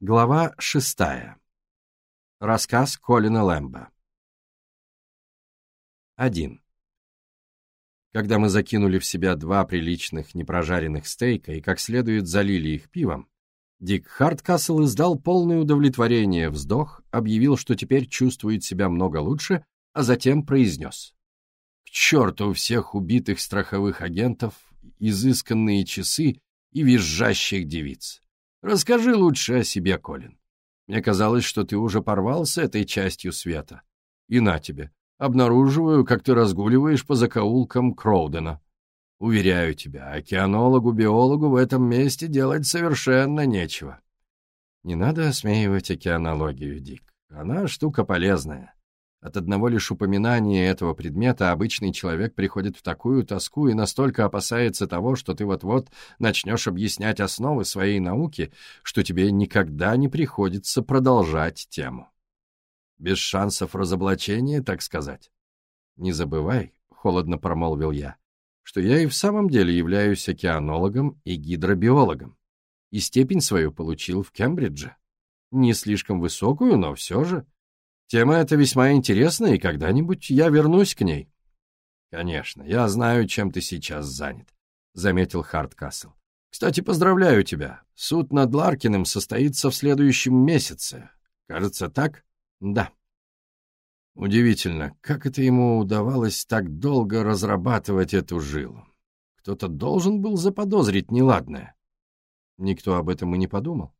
Глава шестая. Рассказ Колина Лэмба. 1. Когда мы закинули в себя два приличных непрожаренных стейка и как следует залили их пивом, Дик Харткасл издал полное удовлетворение вздох, объявил, что теперь чувствует себя много лучше, а затем произнес. «К черту всех убитых страховых агентов, изысканные часы и визжащих девиц!» Расскажи лучше о себе, Колин. Мне казалось, что ты уже порвал с этой частью света. И на тебе. Обнаруживаю, как ты разгуливаешь по закоулкам Кроудена. Уверяю тебя, океанологу-биологу в этом месте делать совершенно нечего. Не надо осмеивать океанологию, Дик. Она штука полезная. От одного лишь упоминания этого предмета обычный человек приходит в такую тоску и настолько опасается того, что ты вот-вот начнешь объяснять основы своей науки, что тебе никогда не приходится продолжать тему. Без шансов разоблачения, так сказать. «Не забывай», — холодно промолвил я, «что я и в самом деле являюсь океанологом и гидробиологом, и степень свою получил в Кембридже. Не слишком высокую, но все же». Тема эта весьма интересная, и когда-нибудь я вернусь к ней. — Конечно, я знаю, чем ты сейчас занят, — заметил Харткасл. — Кстати, поздравляю тебя. Суд над Ларкиным состоится в следующем месяце. Кажется, так? — Да. Удивительно, как это ему удавалось так долго разрабатывать эту жилу. Кто-то должен был заподозрить неладное. Никто об этом и не подумал.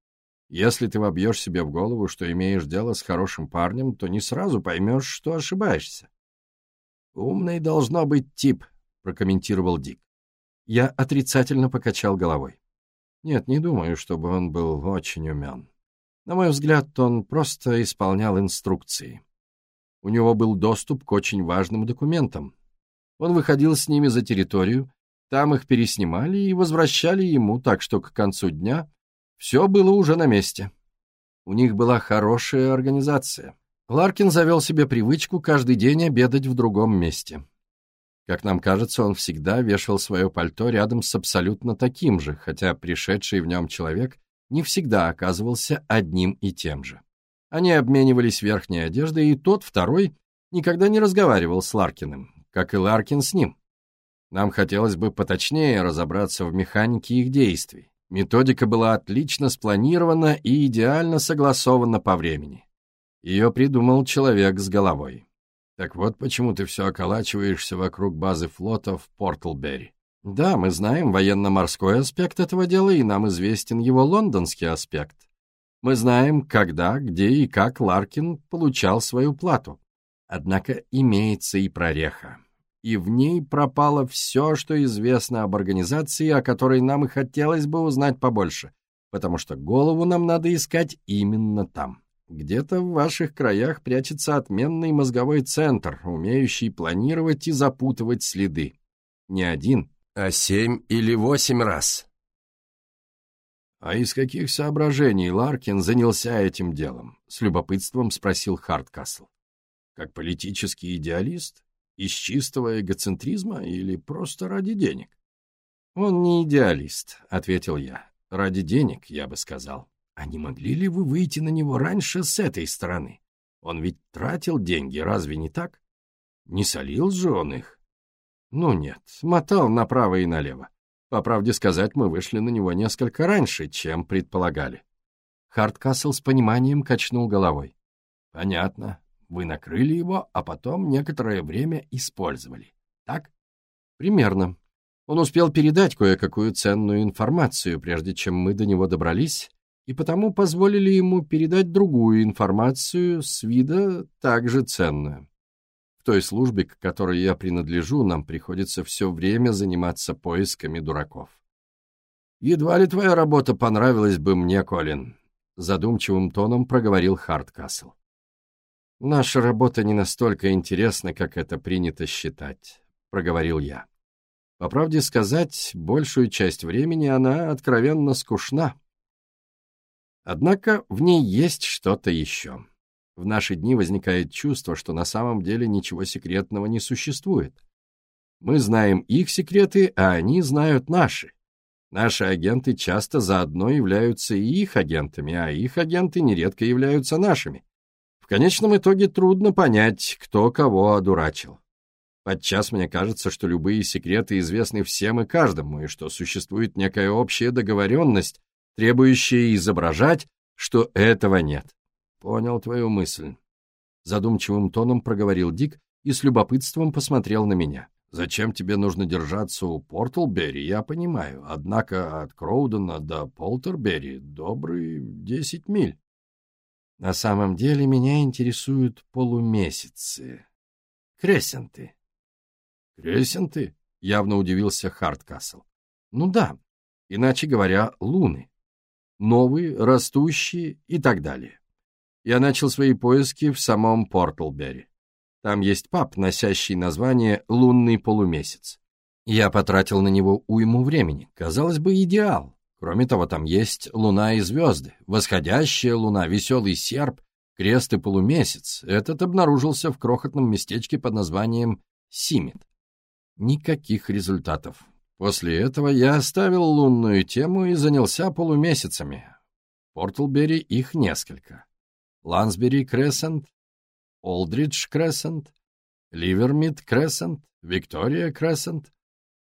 Если ты вобьешь себе в голову, что имеешь дело с хорошим парнем, то не сразу поймешь, что ошибаешься. «Умный должно быть тип», — прокомментировал Дик. Я отрицательно покачал головой. Нет, не думаю, чтобы он был очень умен. На мой взгляд, он просто исполнял инструкции. У него был доступ к очень важным документам. Он выходил с ними за территорию, там их переснимали и возвращали ему, так что к концу дня все было уже на месте. У них была хорошая организация. Ларкин завел себе привычку каждый день обедать в другом месте. Как нам кажется, он всегда вешал свое пальто рядом с абсолютно таким же, хотя пришедший в нем человек не всегда оказывался одним и тем же. Они обменивались верхней одеждой, и тот, второй, никогда не разговаривал с Ларкиным, как и Ларкин с ним. Нам хотелось бы поточнее разобраться в механике их действий. Методика была отлично спланирована и идеально согласована по времени. Ее придумал человек с головой. Так вот почему ты все околачиваешься вокруг базы флота в Портлберри. Да, мы знаем военно-морской аспект этого дела, и нам известен его лондонский аспект. Мы знаем, когда, где и как Ларкин получал свою плату. Однако имеется и прореха и в ней пропало все, что известно об организации, о которой нам и хотелось бы узнать побольше, потому что голову нам надо искать именно там. Где-то в ваших краях прячется отменный мозговой центр, умеющий планировать и запутывать следы. Не один, а семь или восемь раз. «А из каких соображений Ларкин занялся этим делом?» — с любопытством спросил Харткасл. «Как политический идеалист? Из чистого эгоцентризма или просто ради денег? Он не идеалист, ответил я. Ради денег, я бы сказал. А не могли ли вы выйти на него раньше с этой стороны? Он ведь тратил деньги, разве не так? Не солил же он их? Ну нет, мотал направо и налево. По правде сказать, мы вышли на него несколько раньше, чем предполагали. Хардкасл с пониманием качнул головой. Понятно. Вы накрыли его, а потом некоторое время использовали. Так? Примерно. Он успел передать кое-какую ценную информацию, прежде чем мы до него добрались, и потому позволили ему передать другую информацию с вида также ценную. В той службе, к которой я принадлежу, нам приходится все время заниматься поисками дураков. «Едва ли твоя работа понравилась бы мне, Колин», — задумчивым тоном проговорил Харткасл. «Наша работа не настолько интересна, как это принято считать», — проговорил я. По правде сказать, большую часть времени она откровенно скучна. Однако в ней есть что-то еще. В наши дни возникает чувство, что на самом деле ничего секретного не существует. Мы знаем их секреты, а они знают наши. Наши агенты часто заодно являются и их агентами, а их агенты нередко являются нашими. Конечном итоге трудно понять, кто кого одурачил. Подчас мне кажется, что любые секреты известны всем и каждому, и что существует некая общая договоренность, требующая изображать, что этого нет. Понял твою мысль. Задумчивым тоном проговорил Дик и с любопытством посмотрел на меня. Зачем тебе нужно держаться у Портлбери, я понимаю, однако от Кроудена до Полтербери добрые десять миль. На самом деле меня интересуют полумесяцы. Кресенты. Кресенты? Явно удивился Харткасл. Ну да, иначе говоря, луны. Новые, растущие и так далее. Я начал свои поиски в самом Портлбери. Там есть паб, носящий название «Лунный полумесяц». Я потратил на него уйму времени. Казалось бы, идеал. Кроме того, там есть луна и звезды, восходящая луна, веселый серп, крест и полумесяц. Этот обнаружился в крохотном местечке под названием Симит. Никаких результатов. После этого я оставил лунную тему и занялся полумесяцами. Портлбери их несколько. Лансбери Крессент, Олдридж Крессент, Ливермид Крессент, Виктория Крессент.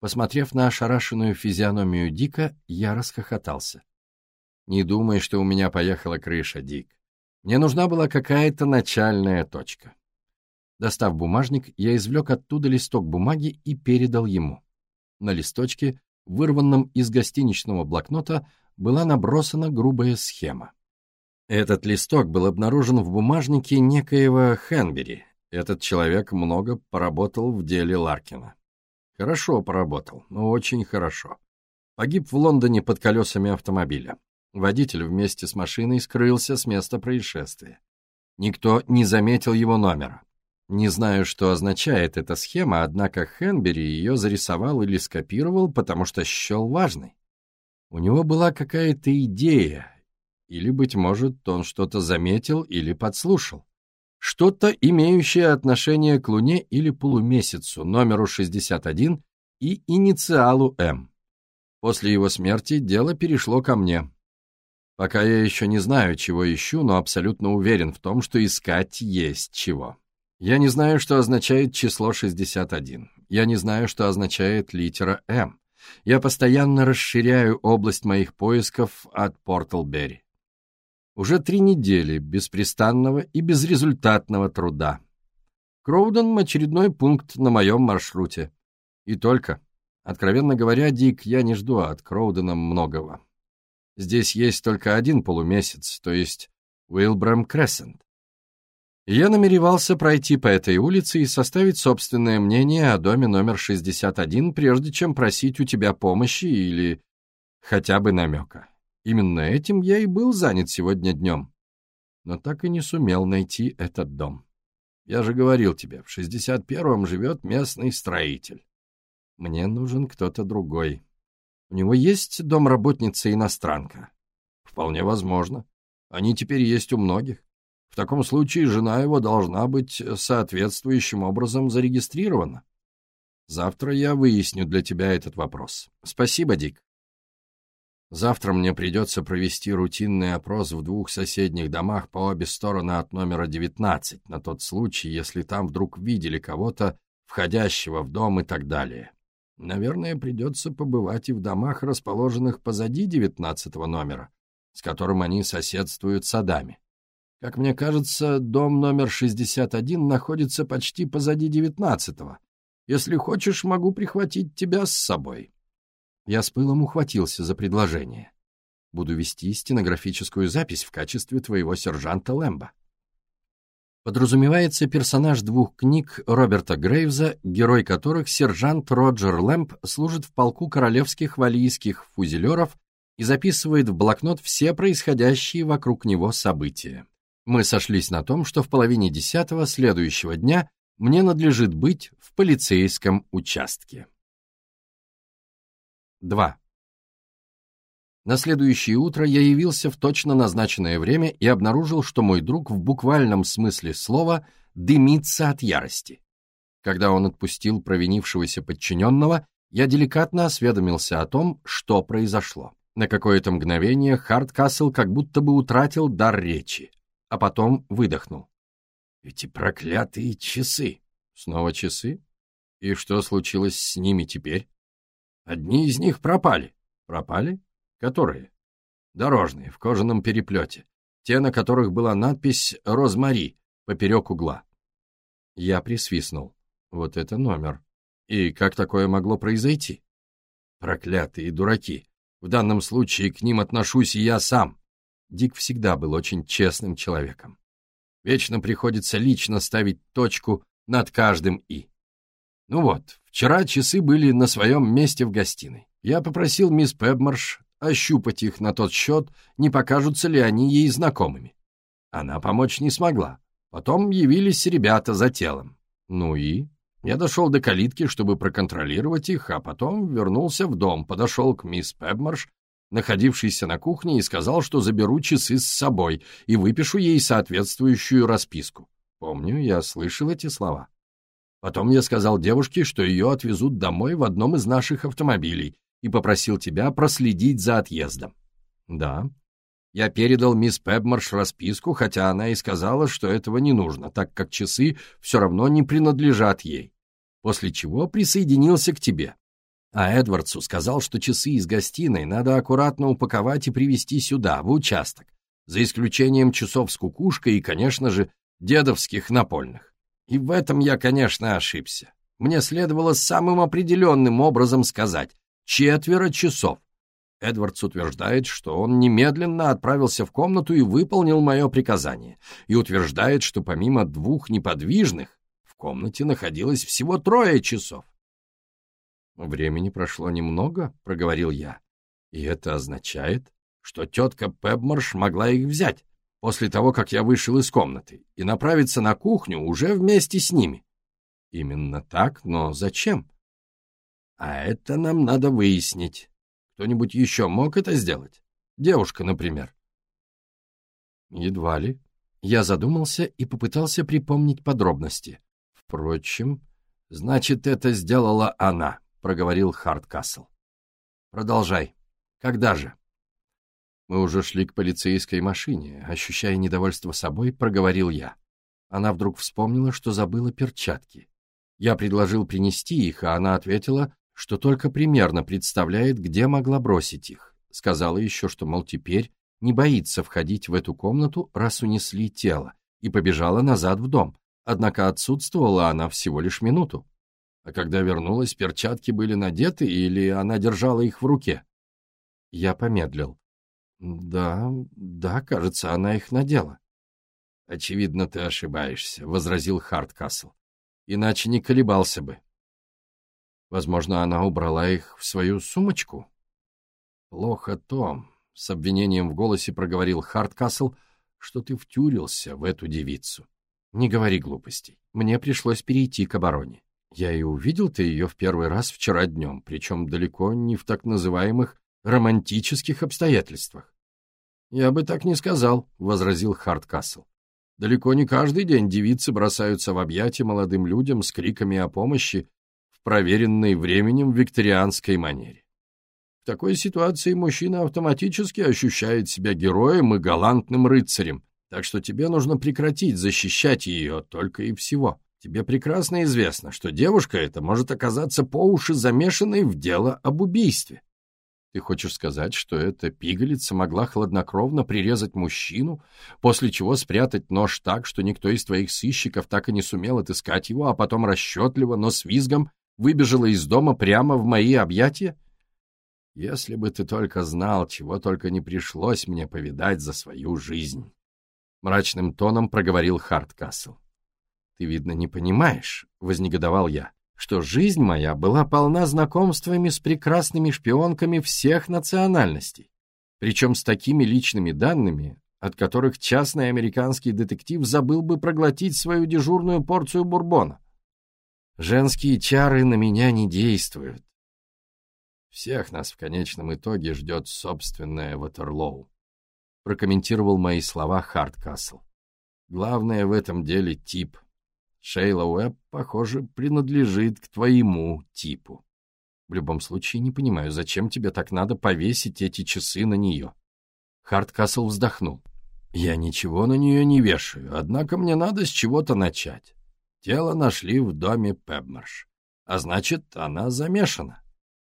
Посмотрев на ошарашенную физиономию Дика, я расхохотался. «Не думай, что у меня поехала крыша, Дик. Мне нужна была какая-то начальная точка». Достав бумажник, я извлек оттуда листок бумаги и передал ему. На листочке, вырванном из гостиничного блокнота, была набросана грубая схема. Этот листок был обнаружен в бумажнике некоего Хенбери. Этот человек много поработал в деле Ларкина. Хорошо поработал, очень хорошо. Погиб в Лондоне под колесами автомобиля. Водитель вместе с машиной скрылся с места происшествия. Никто не заметил его номера. Не знаю, что означает эта схема, однако Хенбери ее зарисовал или скопировал, потому что счел важной. У него была какая-то идея, или, быть может, он что-то заметил или подслушал. Что-то, имеющее отношение к Луне или полумесяцу, номеру 61 и инициалу М. После его смерти дело перешло ко мне. Пока я еще не знаю, чего ищу, но абсолютно уверен в том, что искать есть чего. Я не знаю, что означает число 61. Я не знаю, что означает литера М. Я постоянно расширяю область моих поисков от Портлберри. Уже три недели беспрестанного и безрезультатного труда. Кроуден — очередной пункт на моем маршруте. И только. Откровенно говоря, Дик, я не жду от Кроудена многого. Здесь есть только один полумесяц, то есть Уилбрэм Крессент. Я намеревался пройти по этой улице и составить собственное мнение о доме номер 61, прежде чем просить у тебя помощи или хотя бы намека. Именно этим я и был занят сегодня днем. Но так и не сумел найти этот дом. Я же говорил тебе, в 61-м живет местный строитель. Мне нужен кто-то другой. У него есть домработница-иностранка? Вполне возможно. Они теперь есть у многих. В таком случае жена его должна быть соответствующим образом зарегистрирована. Завтра я выясню для тебя этот вопрос. Спасибо, Дик. Завтра мне придется провести рутинный опрос в двух соседних домах по обе стороны от номера 19, на тот случай, если там вдруг видели кого-то, входящего в дом и так далее. Наверное, придется побывать и в домах, расположенных позади 19 номера, с которым они соседствуют садами. Как мне кажется, дом номер 61 находится почти позади 19-го. Если хочешь, могу прихватить тебя с собой. Я с пылом ухватился за предложение. Буду вести стенографическую запись в качестве твоего сержанта Лэмбо. Подразумевается персонаж двух книг Роберта Грейвза, герой которых сержант Роджер Лэмб служит в полку королевских валийских фузелеров и записывает в блокнот все происходящие вокруг него события. Мы сошлись на том, что в половине десятого следующего дня мне надлежит быть в полицейском участке. 2. На следующее утро я явился в точно назначенное время и обнаружил, что мой друг в буквальном смысле слова дымится от ярости. Когда он отпустил провинившегося подчиненного, Я деликатно осведомился о том, что произошло. На какое-то мгновение Хардкасл как будто бы утратил дар речи, а потом выдохнул. «Эти проклятые часы!» «Снова часы? И что случилось с ними теперь?» «Одни из них пропали». «Пропали? Которые?» «Дорожные, в кожаном переплете. Те, на которых была надпись «Розмари» поперек угла». Я присвистнул. Вот это номер. И как такое могло произойти? Проклятые дураки. В данном случае к ним отношусь и я сам. Дик всегда был очень честным человеком. Вечно приходится лично ставить точку над каждым «и». Ну вот, вчера часы были на своем месте в гостиной. Я попросил мисс Пебмарш ощупать их на тот счет, не покажутся ли они ей знакомыми. Она помочь не смогла. Потом явились ребята за телом. Ну и? Я дошел до калитки, чтобы проконтролировать их, а потом вернулся в дом, подошел к мисс Пебмарш, находившейся на кухне, и сказал, что заберу часы с собой и выпишу ей соответствующую расписку. Помню, я слышал эти слова. Потом я сказал девушке, что ее отвезут домой в одном из наших автомобилей, и попросил тебя проследить за отъездом. Да. Я передал мисс Пебмарш расписку, хотя она и сказала, что этого не нужно, так как часы все равно не принадлежат ей. После чего присоединился к тебе. А Эдвардсу сказал, что часы из гостиной надо аккуратно упаковать и привезти сюда, в участок, за исключением часов с кукушкой и, конечно же, дедовских напольных. И в этом я, конечно, ошибся. Мне следовало самым определенным образом сказать, Четверо часов. Эдвардс утверждает, что он немедленно отправился в комнату и выполнил мое приказание, и утверждает, что помимо двух неподвижных в комнате находилось всего трое часов. «Времени прошло немного», — проговорил я, — «и это означает, что тетка Пебмарш могла их взять после того, как я вышел из комнаты, и направиться на кухню уже вместе с ними». «Именно так, но зачем?» А это нам надо выяснить. Кто-нибудь еще мог это сделать? Девушка, например. Едва ли. Я задумался и попытался припомнить подробности. Впрочем, значит, это сделала она, проговорил Хардкасл. Продолжай. Когда же? Мы уже шли к полицейской машине. Ощущая недовольство собой, проговорил я. Она вдруг вспомнила, что забыла перчатки. Я предложил принести их, а она ответила, что только примерно представляет, где могла бросить их. Сказала еще, что, мол, теперь не боится входить в эту комнату, раз унесли тело, и побежала назад в дом. Однако отсутствовала она всего лишь минуту. А когда вернулась, перчатки были надеты или она держала их в руке? Я помедлил. Да, да, кажется, она их надела. Очевидно, ты ошибаешься, — возразил Хардкасл. Иначе не колебался бы. Возможно, она убрала их в свою сумочку? Плохо то, с обвинением в голосе проговорил Хардкасл, что ты втюрился в эту девицу. Не говори глупостей. Мне пришлось перейти к обороне. Я и увидел ты ее в первый раз вчера днем, причем далеко не в так называемых романтических обстоятельствах. «Я бы так не сказал», — возразил Хардкасл. «Далеко не каждый день девицы бросаются в объятия молодым людям с криками о помощи проверенной временем викторианской манере. В такой ситуации мужчина автоматически ощущает себя героем и галантным рыцарем, так что тебе нужно прекратить защищать ее только и всего. Тебе прекрасно известно, что девушка эта может оказаться по уши замешанной в дело об убийстве. Ты хочешь сказать, что эта пигалица могла хладнокровно прирезать мужчину, после чего спрятать нож так, что никто из твоих сыщиков так и не сумел отыскать его, а потом расчетливо, но с визгом выбежала из дома прямо в мои объятия? Если бы ты только знал, чего только не пришлось мне повидать за свою жизнь. Мрачным тоном проговорил Харткасл. Ты, видно, не понимаешь, вознегодовал я, что жизнь моя была полна знакомствами с прекрасными шпионками всех национальностей, причем с такими личными данными, от которых частный американский детектив забыл бы проглотить свою дежурную порцию бурбона. Женские чары на меня не действуют. Всех нас в конечном итоге ждет собственное Ватерлоу. Прокомментировал мои слова Хардкасл. Главное в этом деле тип. Шейла Уэбб, похоже, принадлежит к твоему типу. В любом случае, не понимаю, зачем тебе так надо повесить эти часы на нее?» Хардкасл вздохнул. «Я ничего на нее не вешаю, однако мне надо с чего-то начать. Тело нашли в доме Пебмарш, а значит, она замешана.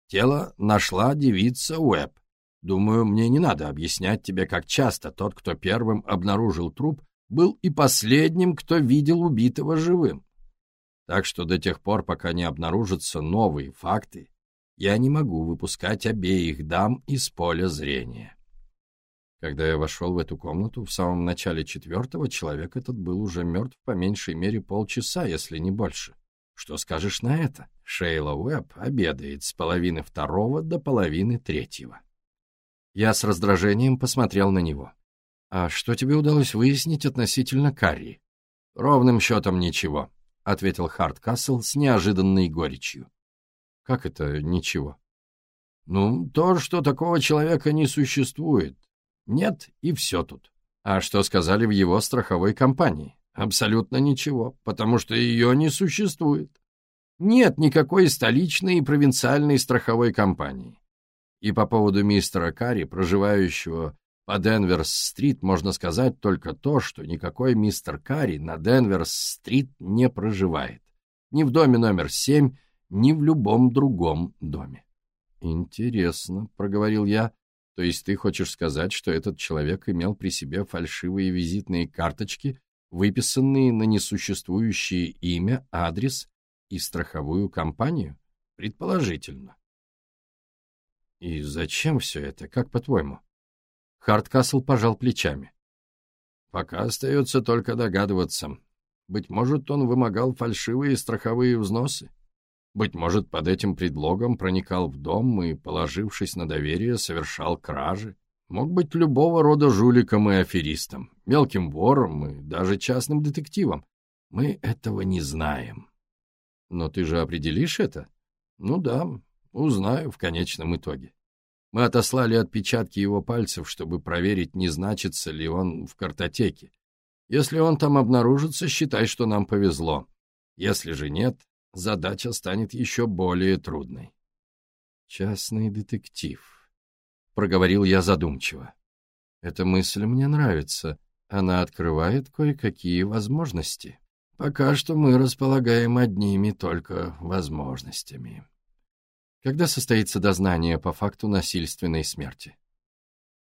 Тело нашла девица Уэбб. Думаю, мне не надо объяснять тебе, как часто тот, кто первым обнаружил труп, был и последним, кто видел убитого живым. Так что до тех пор, пока не обнаружатся новые факты, я не могу выпускать обеих дам из поля зрения. Когда я вошел в эту комнату, в самом начале четвертого, человек этот был уже мертв по меньшей мере полчаса, если не больше. Что скажешь на это? Шейла Уэбб обедает с половины второго до половины третьего. Я с раздражением посмотрел на него. «А что тебе удалось выяснить относительно Карри?» «Ровным счетом ничего», — ответил Хардкасл с неожиданной горечью. «Как это ничего?» «Ну, то, что такого человека не существует. Нет, и все тут. А что сказали в его страховой компании? Абсолютно ничего, потому что ее не существует. Нет никакой столичной и провинциальной страховой компании. И по поводу мистера Карри, проживающего по Денверс-стрит можно сказать только то, что никакой мистер Карри на Денверс-стрит не проживает. Ни в доме номер семь, ни в любом другом доме. «Интересно», — проговорил я. «То есть ты хочешь сказать, что этот человек имел при себе фальшивые визитные карточки, выписанные на несуществующее имя, адрес и страховую компанию? Предположительно». «И зачем все это, как по-твоему?» Хардкасл пожал плечами. Пока остается только догадываться. Быть может, он вымогал фальшивые страховые взносы. Быть может, под этим предлогом проникал в дом и, положившись на доверие, совершал кражи. Мог быть любого рода жуликом и аферистом, мелким вором и даже частным детективом. Мы этого не знаем. Но ты же определишь это? Ну да, узнаю в конечном итоге. Мы отослали отпечатки его пальцев, чтобы проверить, не значится ли он в картотеке. Если он там обнаружится, считай, что нам повезло. Если же нет, задача станет еще более трудной. «Частный детектив», — проговорил я задумчиво. «Эта мысль мне нравится. Она открывает кое-какие возможности. Пока что мы располагаем одними только возможностями». Когда состоится дознание по факту насильственной смерти?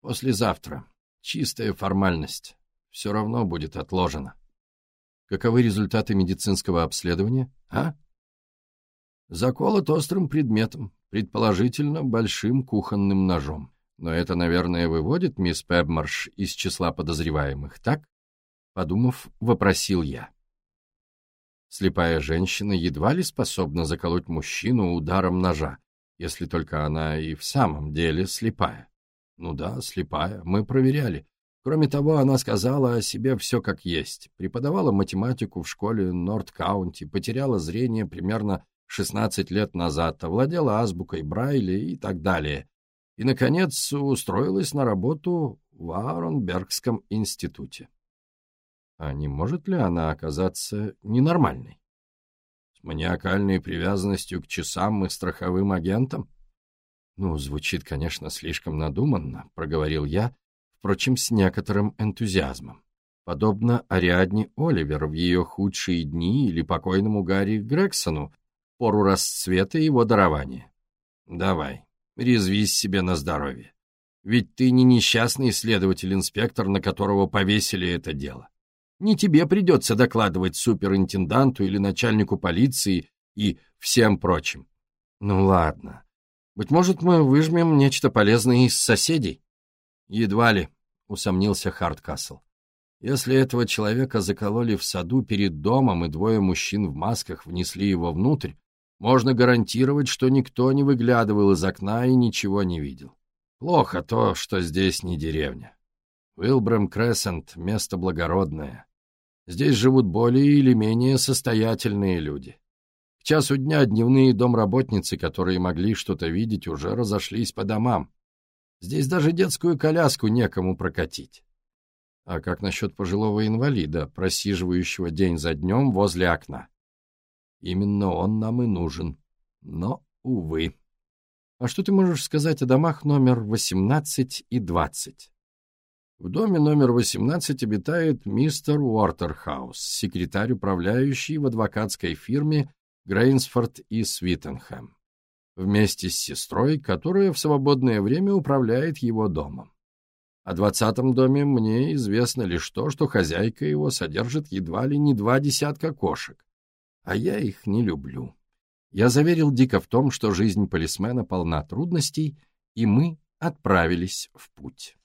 Послезавтра. Чистая формальность. Все равно будет отложено. Каковы результаты медицинского обследования, а? Заколот острым предметом, предположительно большим кухонным ножом. Но это, наверное, выводит мисс Пебмарш из числа подозреваемых, так? Подумав, вопросил я. Слепая женщина едва ли способна заколоть мужчину ударом ножа, если только она и в самом деле слепая. Ну да, слепая, мы проверяли. Кроме того, она сказала о себе все как есть. Преподавала математику в школе Норт-Каунти, потеряла зрение примерно 16 лет назад, овладела азбукой Брайля и так далее. И, наконец, устроилась на работу в Ааронбергском институте. А не может ли она оказаться ненормальной? Маниакальной привязанностью к часам и страховым агентам? Ну, звучит, конечно, слишком надуманно, проговорил я, впрочем, с некоторым энтузиазмом. Подобно Ариадне Оливер в ее худшие дни или покойному Гарри Грексону, пору расцвета его дарования. Давай, резвись себе на здоровье. Ведь ты не несчастный следователь-инспектор, на которого повесили это дело. Не тебе придется докладывать суперинтенданту или начальнику полиции и всем прочим. Ну ладно. Быть может, мы выжмем нечто полезное из соседей? Едва ли, усомнился Хардкасл. Если этого человека закололи в саду перед домом, и двое мужчин в масках внесли его внутрь, можно гарантировать, что никто не выглядывал из окна и ничего не видел. Плохо то, что здесь не деревня. Уилбрэм Крессент — место благородное. Здесь живут более или менее состоятельные люди. К часу дня дневные домработницы, которые могли что-то видеть, уже разошлись по домам. Здесь даже детскую коляску некому прокатить. А как насчет пожилого инвалида, просиживающего день за днем возле окна? Именно он нам и нужен. Но, увы. А что ты можешь сказать о домах номер 18 и 20? В доме номер 18 обитает мистер Уортерхаус, секретарь, управляющий в адвокатской фирме Грейнсфорд и Свиттенхэм, вместе с сестрой, которая в свободное время управляет его домом. О двадцатом доме мне известно лишь то, что хозяйка его содержит едва ли не два десятка кошек, а я их не люблю. Я заверил Дика в том, что жизнь полисмена полна трудностей, и мы отправились в путь.